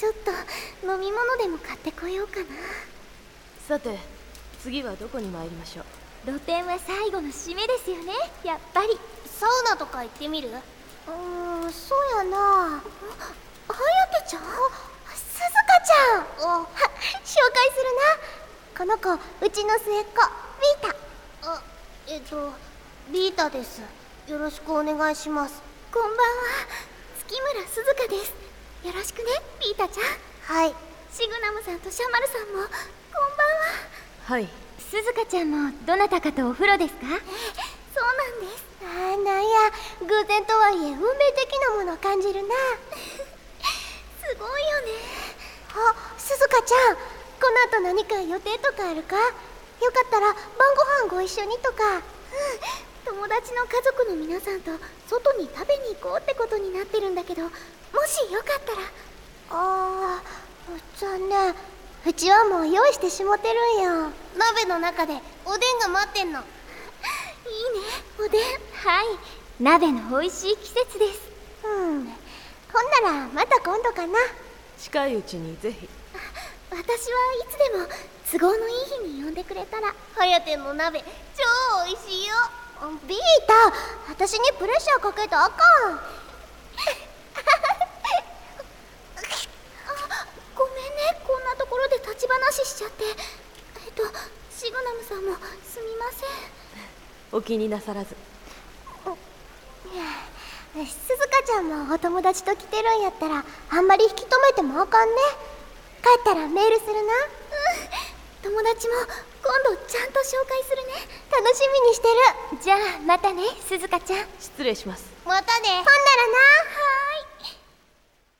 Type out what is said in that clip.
と飲み物でも買ってこようかな。さて次はどこに参りましょう？露店は最後の締めですよねやっぱり。サウナとか行ってみる？うーんそうやな。はやてちゃん？すずかちゃん。お。は紹介するな。この子うちの末っ子ビータ。あえっとビータです。よろしくお願いします。こんばんは。月村すずかですよろしくねビータちゃん。はい。シグナムさんとシャマルさんもこんばんは。はい。すずかちゃんもどなたかとお風呂ですか？そうなんです。ああなんや。偶然とはいえ運命的なものを感じるな。すごいよね。あすずかちゃん。この後何か予定とかあるか？よかったら晩ご飯ご一緒にとか。うん友達の家族の皆さんと外に食べに行こうってことになってるんだけどもしよかったら。あー残念。うちはもう用意してしもてるんや。鍋の中でおでんが待ってんの。いいねおでん。はい。鍋の美味しい季節です。うん。ほんならまた今度かな。近いうちにぜひ。私はいつでも都合のいい日に呼んでくれたら。はやての鍋超美味しいよビータ私にプレッシャーかけたらあかんあごめんねこんなところで立ち話しちゃって。えっとシグナムさんもすみません。お気になさらず。すずかちゃんもお友達と来てるんやったらあんまり引き止めてもあかんね。帰ったらメールするな。うん。友達も今度ちゃんと紹介するね。楽しみにしてる。じゃあまたね鈴鹿ちゃん。失礼します。またね。ほんならな。はーい。